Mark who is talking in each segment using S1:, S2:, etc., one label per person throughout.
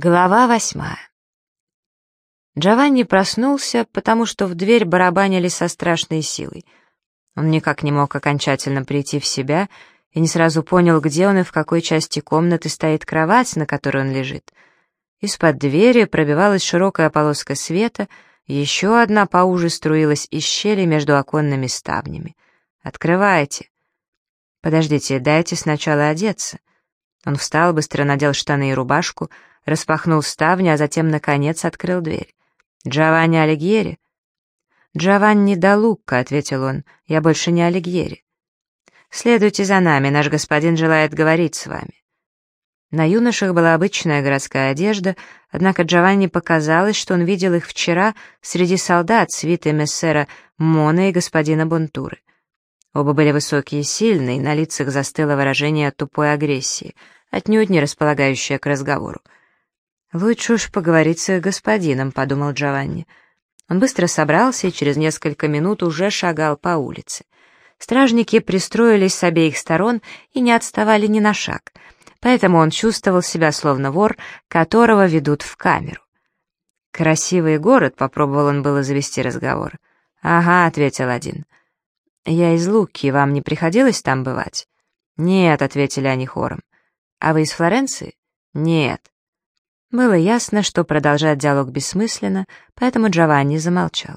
S1: Глава восьмая. Джованни проснулся, потому что в дверь барабанили со страшной силой. Он никак не мог окончательно прийти в себя и не сразу понял, где он и в какой части комнаты стоит кровать, на которой он лежит. Из-под двери пробивалась широкая полоска света, еще одна поуже струилась из щели между оконными ставнями. «Открывайте!» «Подождите, дайте сначала одеться». Он встал, быстро надел штаны и рубашку, распахнул ставни, а затем, наконец, открыл дверь. «Джованни Алигьери?» «Джованни да Лукка», — ответил он, — «я больше не Алигьери». «Следуйте за нами, наш господин желает говорить с вами». На юношах была обычная городская одежда, однако Джованни показалось, что он видел их вчера среди солдат свиты мессера Мона и господина Бонтуры. Оба были высокие и сильные, на лицах застыло выражение тупой агрессии, отнюдь не располагающее к разговору. «Лучше уж поговорить с господином», — подумал Джованни. Он быстро собрался и через несколько минут уже шагал по улице. Стражники пристроились с обеих сторон и не отставали ни на шаг, поэтому он чувствовал себя словно вор, которого ведут в камеру. «Красивый город», — попробовал он было завести разговор. «Ага», — ответил один. «Я из Луки, вам не приходилось там бывать?» «Нет», — ответили они хором. «А вы из Флоренции?» «Нет». Было ясно, что продолжать диалог бессмысленно, поэтому Джованни замолчал.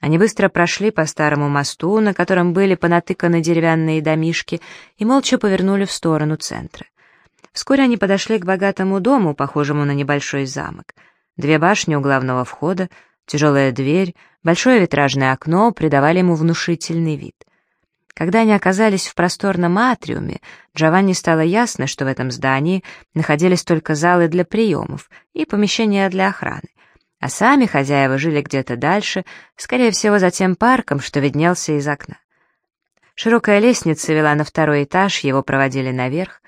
S1: Они быстро прошли по старому мосту, на котором были понатыканы деревянные домишки, и молча повернули в сторону центра. Вскоре они подошли к богатому дому, похожему на небольшой замок. Две башни у главного входа, тяжелая дверь, большое витражное окно придавали ему внушительный вид. Когда они оказались в просторном атриуме, Джованни стало ясно, что в этом здании находились только залы для приемов и помещения для охраны, а сами хозяева жили где-то дальше, скорее всего, за тем парком, что виднелся из окна. Широкая лестница вела на второй этаж, его проводили наверх.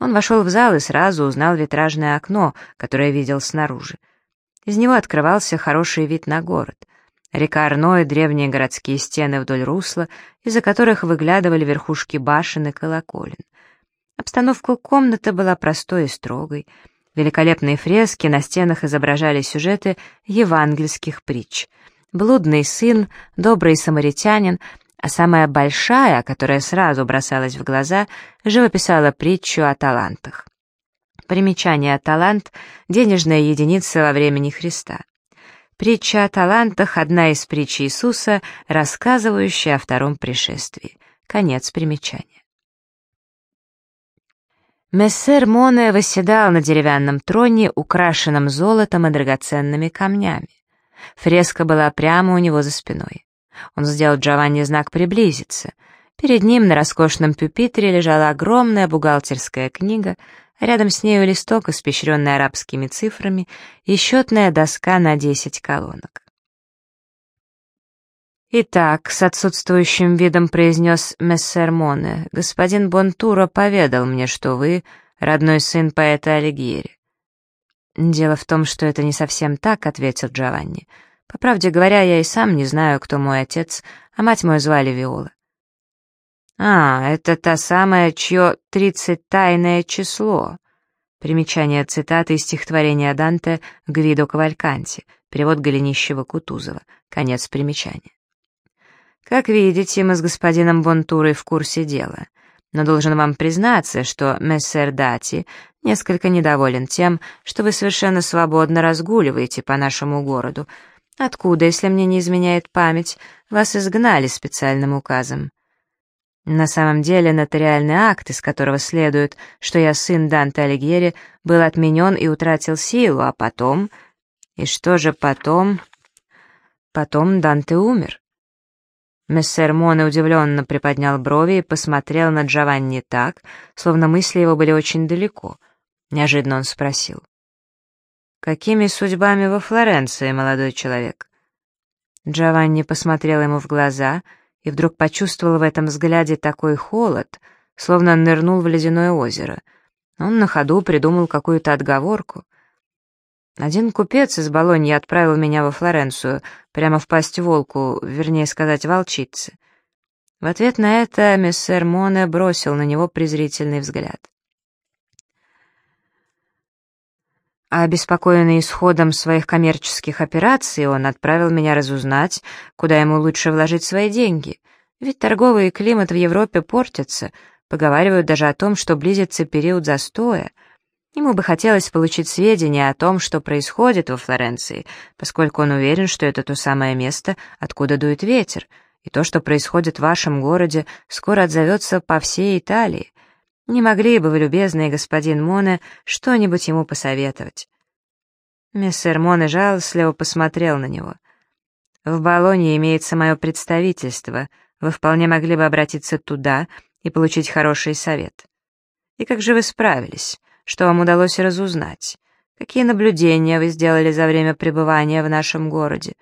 S1: Он вошел в зал и сразу узнал витражное окно, которое видел снаружи. Из него открывался хороший вид на город — Река Арно и древние городские стены вдоль русла, из-за которых выглядывали верхушки башен и колоколен. Обстановка комнаты была простой и строгой. Великолепные фрески на стенах изображали сюжеты евангельских притч. Блудный сын, добрый самаритянин, а самая большая, которая сразу бросалась в глаза, живописала притчу о талантах. Примечание «талант» — денежная единица во времени Христа. Притча о талантах — одна из притч Иисуса, рассказывающая о втором пришествии. Конец примечания. Мессер Моне восседал на деревянном троне, украшенном золотом и драгоценными камнями. Фреска была прямо у него за спиной. Он сделал Джованни знак приблизиться. Перед ним на роскошном пюпитре лежала огромная бухгалтерская книга — Рядом с нею листок, испещренный арабскими цифрами, и счетная доска на 10 колонок. «Итак», — с отсутствующим видом произнес мессер Моне, «господин Бонтура поведал мне, что вы родной сын поэта Алигьери». «Дело в том, что это не совсем так», — ответил Джованни. «По правде говоря, я и сам не знаю, кто мой отец, а мать мою звали Виола. «А, это та самая, чье тридцать тайное число». Примечание цитаты из стихотворения Данте «Гвидо Кавальканти», перевод Голенищева-Кутузова, конец примечания. Как видите, мы с господином Бонтурой в курсе дела, но должен вам признаться, что мессер Дати несколько недоволен тем, что вы совершенно свободно разгуливаете по нашему городу, откуда, если мне не изменяет память, вас изгнали специальным указом. На самом деле нотариальный акт, из которого следует, что я сын Данте Алигьери, был отменен и утратил силу, а потом... И что же потом? Потом Данте умер. Мессер Моне удивленно приподнял брови и посмотрел на Джованни так, словно мысли его были очень далеко. Неожиданно он спросил. «Какими судьбами во Флоренции, молодой человек?» Джованни посмотрел ему в глаза — и вдруг почувствовал в этом взгляде такой холод, словно нырнул в ледяное озеро. Он на ходу придумал какую-то отговорку. Один купец из Болоньи отправил меня во Флоренцию, прямо в пасть волку, вернее сказать, волчице. В ответ на это мессер Моне бросил на него презрительный взгляд. А обеспокоенный исходом своих коммерческих операций, он отправил меня разузнать, куда ему лучше вложить свои деньги. Ведь торговый климат в Европе портится, поговаривают даже о том, что близится период застоя. Ему бы хотелось получить сведения о том, что происходит во Флоренции, поскольку он уверен, что это то самое место, откуда дует ветер, и то, что происходит в вашем городе, скоро отзовется по всей Италии. Не могли бы вы, любезный господин Моне, что-нибудь ему посоветовать?» Мессер Моне жалостливо посмотрел на него. «В Болонье имеется мое представительство. Вы вполне могли бы обратиться туда и получить хороший совет. И как же вы справились? Что вам удалось разузнать? Какие наблюдения вы сделали за время пребывания в нашем городе?»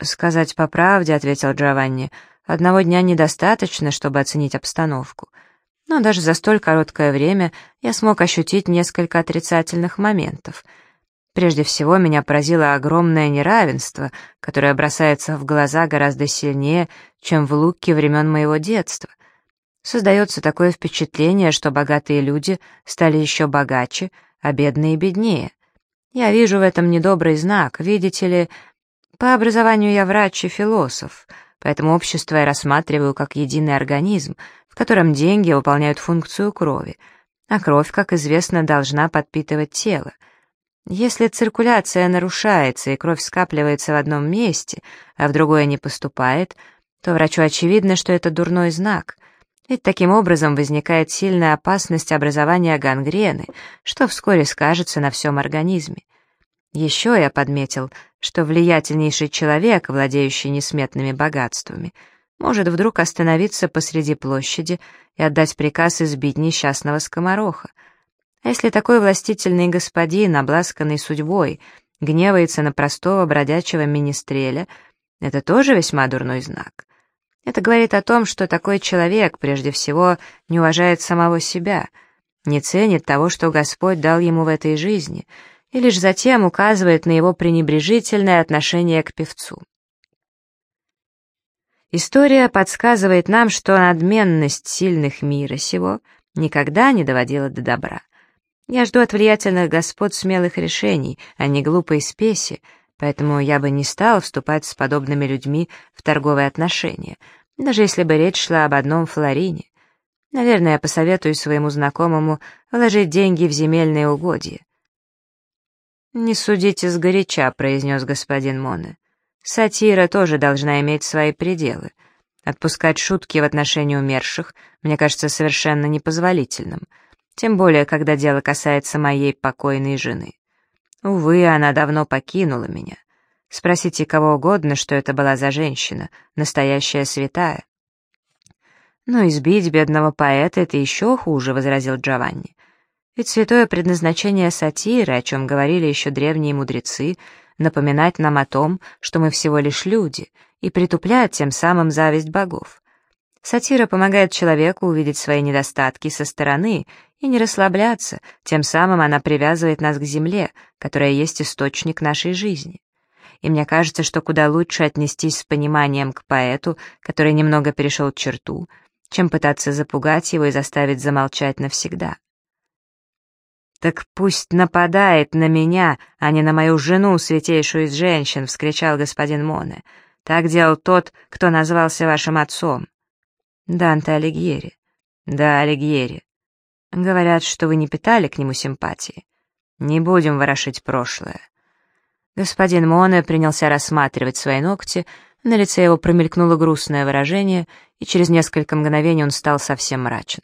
S1: «Сказать по правде», — ответил Джованни, — «одного дня недостаточно, чтобы оценить обстановку» но даже за столь короткое время я смог ощутить несколько отрицательных моментов. Прежде всего, меня поразило огромное неравенство, которое бросается в глаза гораздо сильнее, чем в луке времен моего детства. Создается такое впечатление, что богатые люди стали еще богаче, а бедные — беднее. Я вижу в этом недобрый знак, видите ли... По образованию я врач и философ, поэтому общество я рассматриваю как единый организм — в котором деньги выполняют функцию крови, а кровь, как известно, должна подпитывать тело. Если циркуляция нарушается и кровь скапливается в одном месте, а в другое не поступает, то врачу очевидно, что это дурной знак, ведь таким образом возникает сильная опасность образования гангрены, что вскоре скажется на всем организме. Еще я подметил, что влиятельнейший человек, владеющий несметными богатствами, может вдруг остановиться посреди площади и отдать приказ избить несчастного скомороха. А если такой властительный господин, обласканный судьбой, гневается на простого бродячего министреля, это тоже весьма дурной знак. Это говорит о том, что такой человек, прежде всего, не уважает самого себя, не ценит того, что Господь дал ему в этой жизни, и лишь затем указывает на его пренебрежительное отношение к певцу. История подсказывает нам, что надменность сильных мира сего никогда не доводила до добра. Я жду от влиятельных господ смелых решений, а не глупой спеси, поэтому я бы не стал вступать с подобными людьми в торговые отношения, даже если бы речь шла об одном флорине. Наверное, я посоветую своему знакомому вложить деньги в земельные угодья. «Не судите сгоряча», — произнес господин Моне. Сатира тоже должна иметь свои пределы. Отпускать шутки в отношении умерших мне кажется совершенно непозволительным, тем более, когда дело касается моей покойной жены. Увы, она давно покинула меня. Спросите кого угодно, что это была за женщина, настоящая святая. «Но избить бедного поэта — это еще хуже», — возразил Джованни. «Ведь святое предназначение сатиры, о чем говорили еще древние мудрецы, напоминать нам о том, что мы всего лишь люди, и притуплять тем самым зависть богов. Сатира помогает человеку увидеть свои недостатки со стороны и не расслабляться, тем самым она привязывает нас к земле, которая есть источник нашей жизни. И мне кажется, что куда лучше отнестись с пониманием к поэту, который немного перешел черту, чем пытаться запугать его и заставить замолчать навсегда. «Так пусть нападает на меня, а не на мою жену, святейшую из женщин!» — вскричал господин Моне. «Так делал тот, кто назвался вашим отцом». «Данте Алигьери». «Да, Алигьери. Говорят, что вы не питали к нему симпатии. Не будем ворошить прошлое». Господин Моне принялся рассматривать свои ногти, на лице его промелькнуло грустное выражение, и через несколько мгновений он стал совсем мрачен.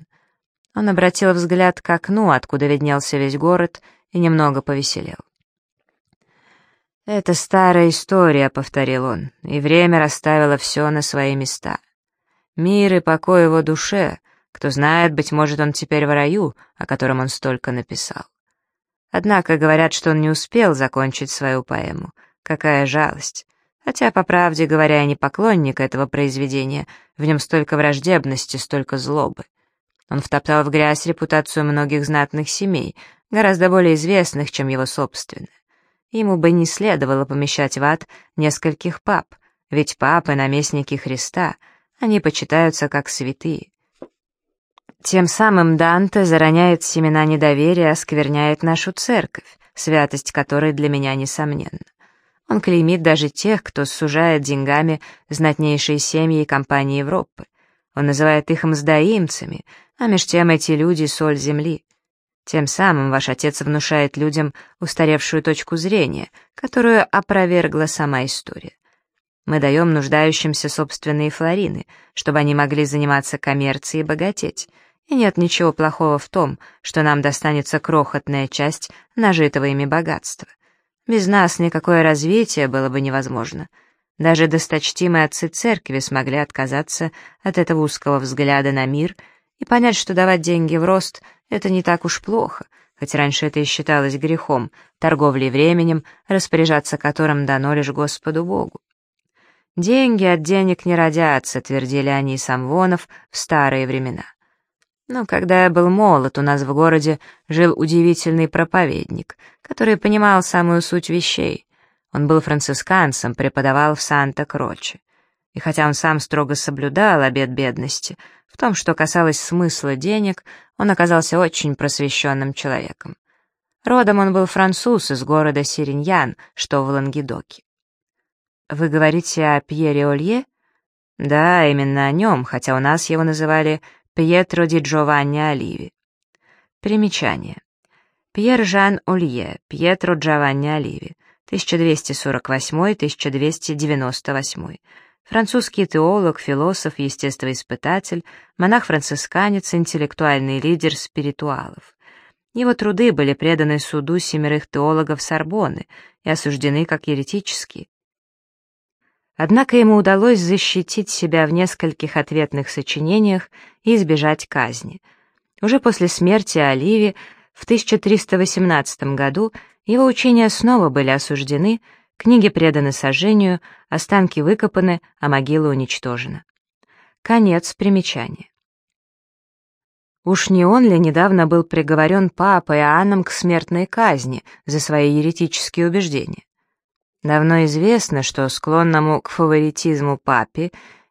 S1: Он обратил взгляд к окну, откуда виднелся весь город, и немного повеселел. «Это старая история», — повторил он, — «и время расставило все на свои места. Мир и покой его душе, кто знает, быть может, он теперь в раю, о котором он столько написал. Однако говорят, что он не успел закончить свою поэму. Какая жалость. Хотя, по правде говоря, я не поклонник этого произведения, в нем столько враждебности, столько злобы. Он втоптал в грязь репутацию многих знатных семей, гораздо более известных, чем его собственная. Ему бы не следовало помещать в ад нескольких пап, ведь папы — наместники Христа, они почитаются как святые. Тем самым Данте зароняет семена недоверия, оскверняет нашу церковь, святость которой для меня несомненна. Он клеймит даже тех, кто сужает деньгами знатнейшие семьи и компании Европы. Он называет их мздоимцами, а меж тем эти люди — соль земли. Тем самым ваш отец внушает людям устаревшую точку зрения, которую опровергла сама история. Мы даем нуждающимся собственные флорины, чтобы они могли заниматься коммерцией и богатеть. И нет ничего плохого в том, что нам достанется крохотная часть нажитого ими богатства. Без нас никакое развитие было бы невозможно. Даже досточтимые отцы церкви смогли отказаться от этого узкого взгляда на мир и понять, что давать деньги в рост — это не так уж плохо, хоть раньше это и считалось грехом, торговлей временем, распоряжаться которым дано лишь Господу Богу. «Деньги от денег не родятся», — твердили они и Самвонов в старые времена. Но когда я был молод, у нас в городе жил удивительный проповедник, который понимал самую суть вещей. Он был францисканцем, преподавал в Санта-Кроче. И хотя он сам строго соблюдал обет бедности, в том, что касалось смысла денег, он оказался очень просвещенным человеком. Родом он был француз из города Сириньян, что в Лангедоке. «Вы говорите о Пьере Олье?» «Да, именно о нем, хотя у нас его называли Пьетро ди Джованни Оливи». Примечание. Пьер Жан Олье, Пьетро Джованни Оливи, 1248-1298 Французский теолог, философ, естествоиспытатель, монах-францисканец, интеллектуальный лидер спиритуалов. Его труды были преданы суду семерых теологов Сорбонны и осуждены как еретические. Однако ему удалось защитить себя в нескольких ответных сочинениях и избежать казни. Уже после смерти Оливи в 1318 году его учения снова были осуждены, Книги преданы сожжению, останки выкопаны, а могила уничтожена. Конец примечания. Уж не он ли недавно был приговорен папой Иоанном к смертной казни за свои еретические убеждения? Давно известно, что склонному к фаворитизму папе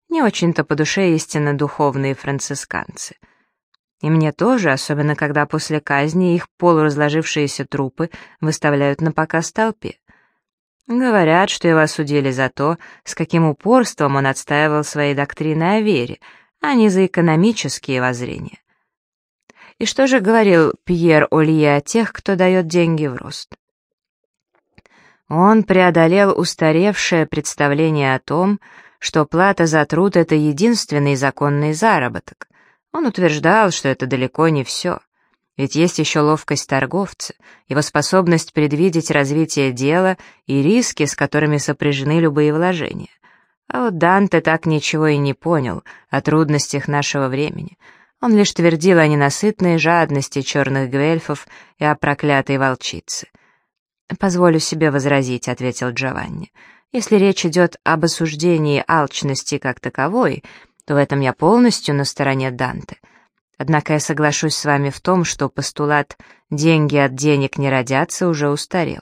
S1: не очень-то по душе истинно духовные францисканцы. И мне тоже, особенно когда после казни их полуразложившиеся трупы выставляют на показ толпе. Говорят, что его осудили за то, с каким упорством он отстаивал свои доктрины о вере, а не за экономические воззрения. И что же говорил Пьер Олье о тех, кто дает деньги в рост? Он преодолел устаревшее представление о том, что плата за труд — это единственный законный заработок. Он утверждал, что это далеко не все — ведь есть еще ловкость торговца, его способность предвидеть развитие дела и риски, с которыми сопряжены любые вложения. А вот Данте так ничего и не понял о трудностях нашего времени. Он лишь твердил о ненасытной жадности черных гвельфов и о проклятой волчице. «Позволю себе возразить», — ответил Джованни. «Если речь идет об осуждении алчности как таковой, то в этом я полностью на стороне Данте». Однако я соглашусь с вами в том, что постулат «деньги от денег не родятся» уже устарел.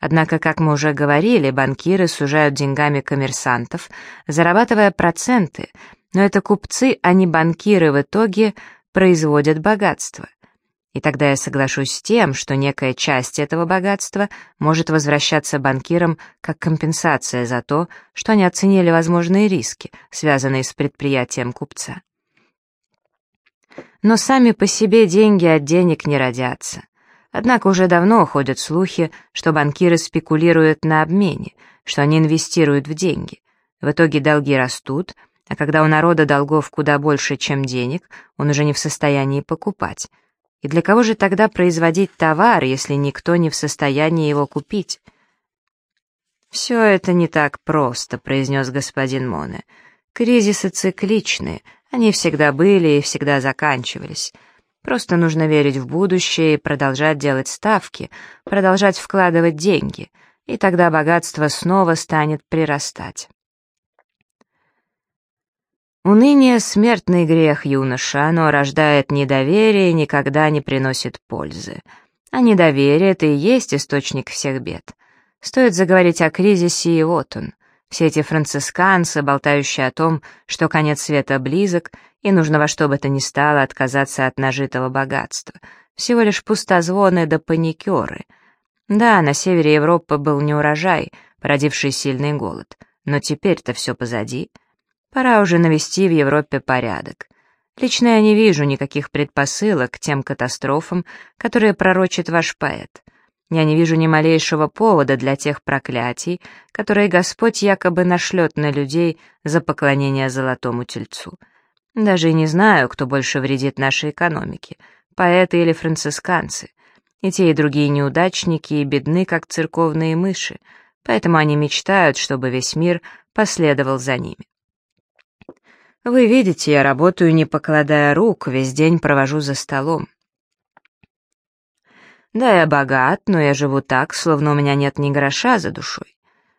S1: Однако, как мы уже говорили, банкиры сужают деньгами коммерсантов, зарабатывая проценты, но это купцы, а не банкиры в итоге производят богатство. И тогда я соглашусь с тем, что некая часть этого богатства может возвращаться банкирам как компенсация за то, что они оценили возможные риски, связанные с предприятием купца. Но сами по себе деньги от денег не родятся. Однако уже давно ходят слухи, что банкиры спекулируют на обмене, что они инвестируют в деньги. В итоге долги растут, а когда у народа долгов куда больше, чем денег, он уже не в состоянии покупать. И для кого же тогда производить товар, если никто не в состоянии его купить? «Все это не так просто», — произнес господин Моне. «Кризисы цикличные, они всегда были и всегда заканчивались. Просто нужно верить в будущее и продолжать делать ставки, продолжать вкладывать деньги, и тогда богатство снова станет прирастать. Уныние — смертный грех юноша, оно рождает недоверие и никогда не приносит пользы. А недоверие — это и есть источник всех бед. Стоит заговорить о кризисе, и вот он. Все эти францисканцы, болтающие о том, что конец света близок, и нужно во что бы то ни стало отказаться от нажитого богатства. Всего лишь пустозвоны да паникеры. Да, на севере Европы был неурожай, породивший сильный голод. Но теперь-то все позади. Пора уже навести в Европе порядок. Лично я не вижу никаких предпосылок к тем катастрофам, которые пророчит ваш поэт. Я не вижу ни малейшего повода для тех проклятий, которые Господь якобы нашлет на людей за поклонение золотому тельцу. Даже и не знаю, кто больше вредит нашей экономике, поэты или францисканцы. И те, и другие неудачники и бедны, как церковные мыши, поэтому они мечтают, чтобы весь мир последовал за ними. Вы видите, я работаю, не покладая рук, весь день провожу за столом. Да, я богат, но я живу так, словно у меня нет ни гроша за душой.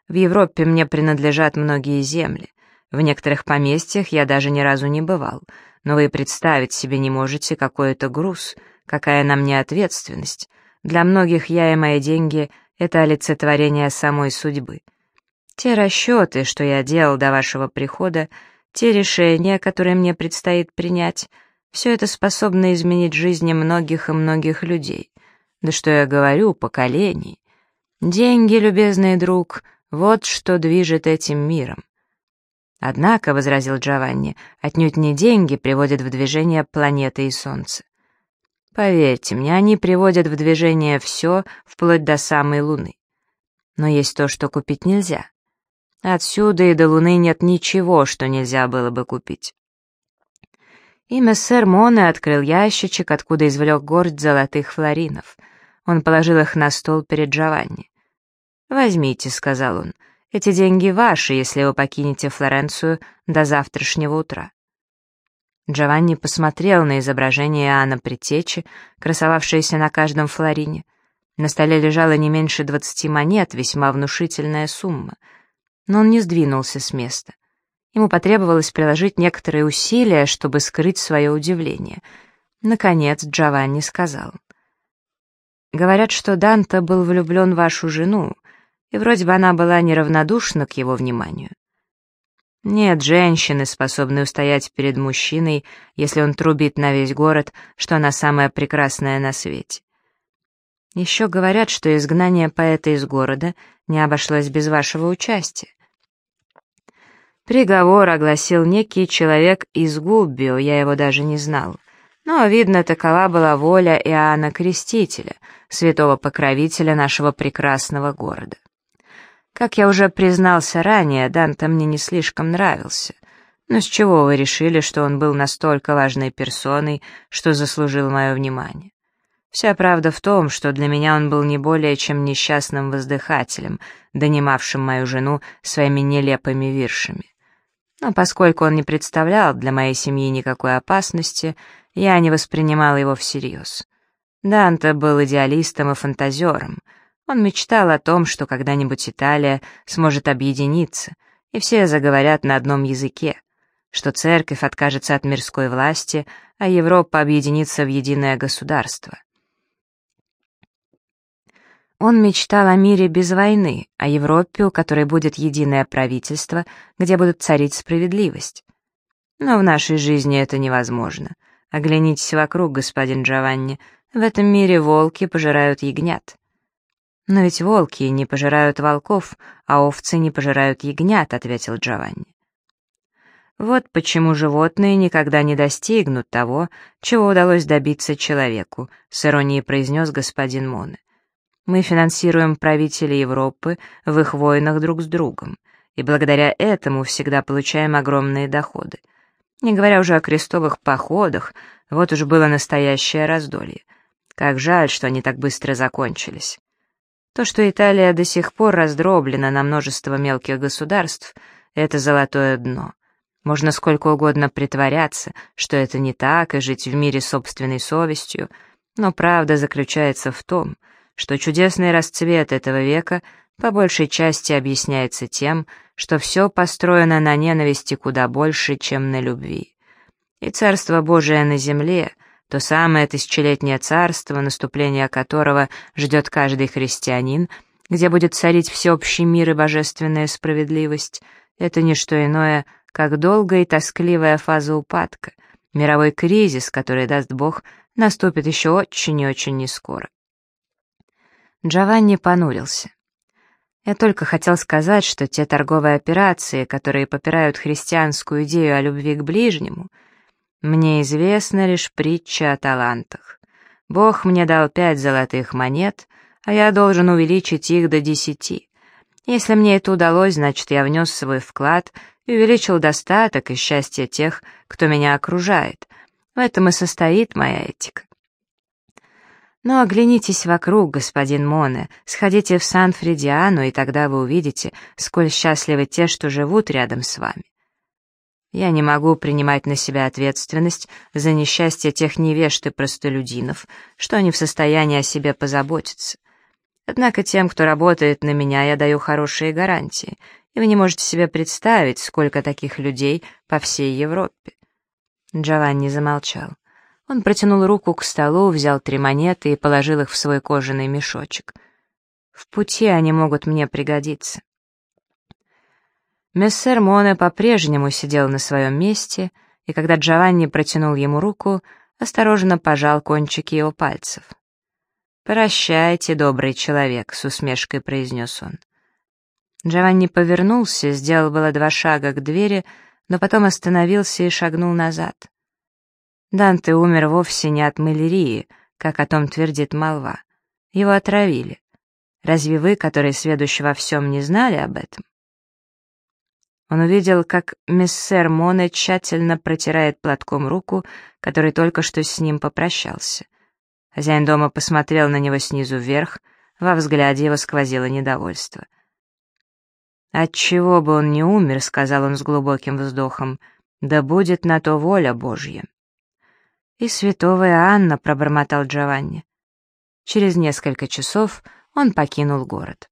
S1: В Европе мне принадлежат многие земли. В некоторых поместьях я даже ни разу не бывал, но вы представить себе не можете, какой это груз, какая на мне ответственность. Для многих я и мои деньги — это олицетворение самой судьбы. Те расчеты, что я делал до вашего прихода, те решения, которые мне предстоит принять, все это способно изменить жизни многих и многих людей. Да что я говорю, поколений. Деньги, любезный друг, вот что движет этим миром. Однако, — возразил Джованни, — отнюдь не деньги приводят в движение планеты и Солнце. Поверьте мне, они приводят в движение все, вплоть до самой Луны. Но есть то, что купить нельзя. Отсюда и до Луны нет ничего, что нельзя было бы купить. Имя сэр Моне открыл ящичек, откуда извлек горсть золотых флоринов — он положил их на стол перед Джованни. «Возьмите», — сказал он, — «эти деньги ваши, если вы покинете Флоренцию до завтрашнего утра». Джованни посмотрел на изображение Иоанна Притечи, красовавшееся на каждом флорине. На столе лежало не меньше двадцати монет, весьма внушительная сумма. Но он не сдвинулся с места. Ему потребовалось приложить некоторые усилия, чтобы скрыть свое удивление. Наконец Джованни сказал — Говорят, что Данте был влюблен в вашу жену, и вроде бы она была неравнодушна к его вниманию. Нет женщины, способной устоять перед мужчиной, если он трубит на весь город, что она самая прекрасная на свете. Еще говорят, что изгнание поэта из города не обошлось без вашего участия. Приговор огласил некий человек из Губбио, я его даже не знал. Но, видно, такова была воля Иоанна Крестителя, святого покровителя нашего прекрасного города. Как я уже признался ранее, Данте мне не слишком нравился. Но с чего вы решили, что он был настолько важной персоной, что заслужил мое внимание? Вся правда в том, что для меня он был не более чем несчастным воздыхателем, донимавшим мою жену своими нелепыми виршами. Но поскольку он не представлял для моей семьи никакой опасности, я не воспринимал его всерьез. Данте был идеалистом и фантазером. Он мечтал о том, что когда-нибудь Италия сможет объединиться, и все заговорят на одном языке, что церковь откажется от мирской власти, а Европа объединится в единое государство. Он мечтал о мире без войны, о Европе, у которой будет единое правительство, где будет царить справедливость. Но в нашей жизни это невозможно. Оглянитесь вокруг, господин Джованни, в этом мире волки пожирают ягнят. Но ведь волки не пожирают волков, а овцы не пожирают ягнят, ответил Джованни. Вот почему животные никогда не достигнут того, чего удалось добиться человеку, с иронией произнес господин Моне. Мы финансируем правителей Европы в их войнах друг с другом, и благодаря этому всегда получаем огромные доходы. Не говоря уже о крестовых походах, вот уж было настоящее раздолье. Как жаль, что они так быстро закончились. То, что Италия до сих пор раздроблена на множество мелких государств, это золотое дно. Можно сколько угодно притворяться, что это не так, и жить в мире собственной совестью, но правда заключается в том, что чудесный расцвет этого века по большей части объясняется тем, что все построено на ненависти куда больше, чем на любви. И Царство Божие на земле — то самое тысячелетнее царство, наступление которого ждет каждый христианин, где будет царить всеобщий мир и божественная справедливость, это не что иное, как долгая и тоскливая фаза упадка, мировой кризис, который, даст Бог, наступит еще очень и очень нескоро. Джованни понурился. Я только хотел сказать, что те торговые операции, которые попирают христианскую идею о любви к ближнему, мне известна лишь притча о талантах. Бог мне дал пять золотых монет, а я должен увеличить их до десяти. Если мне это удалось, значит, я внес свой вклад и увеличил достаток и счастье тех, кто меня окружает. В этом и состоит моя этика. Но оглянитесь вокруг, господин Моне, сходите в Сан-Фридиану, и тогда вы увидите, сколь счастливы те, что живут рядом с вами. Я не могу принимать на себя ответственность за несчастье тех невежд и простолюдинов, что они в состоянии о себе позаботиться. Однако тем, кто работает на меня, я даю хорошие гарантии, и вы не можете себе представить, сколько таких людей по всей Европе. Джованни замолчал. Он протянул руку к столу, взял три монеты и положил их в свой кожаный мешочек. В пути они могут мне пригодиться. Мессер Моне по-прежнему сидел на своем месте, и когда Джованни протянул ему руку, осторожно пожал кончики его пальцев. «Прощайте, добрый человек», — с усмешкой произнес он. Джованни повернулся, сделал было два шага к двери, но потом остановился и шагнул назад. Данте умер вовсе не от малярии, как о том твердит молва. Его отравили. Разве вы, которые сведущи во всем, не знали об этом? Он увидел, как мессер Моне тщательно протирает платком руку, который только что с ним попрощался. Хозяин дома посмотрел на него снизу вверх, во взгляде его сквозило недовольство. «Отчего бы он не умер», — сказал он с глубоким вздохом, — «да будет на то воля Божья». «И святого Иоанна», — пробормотал Джованни. Через несколько часов он покинул город.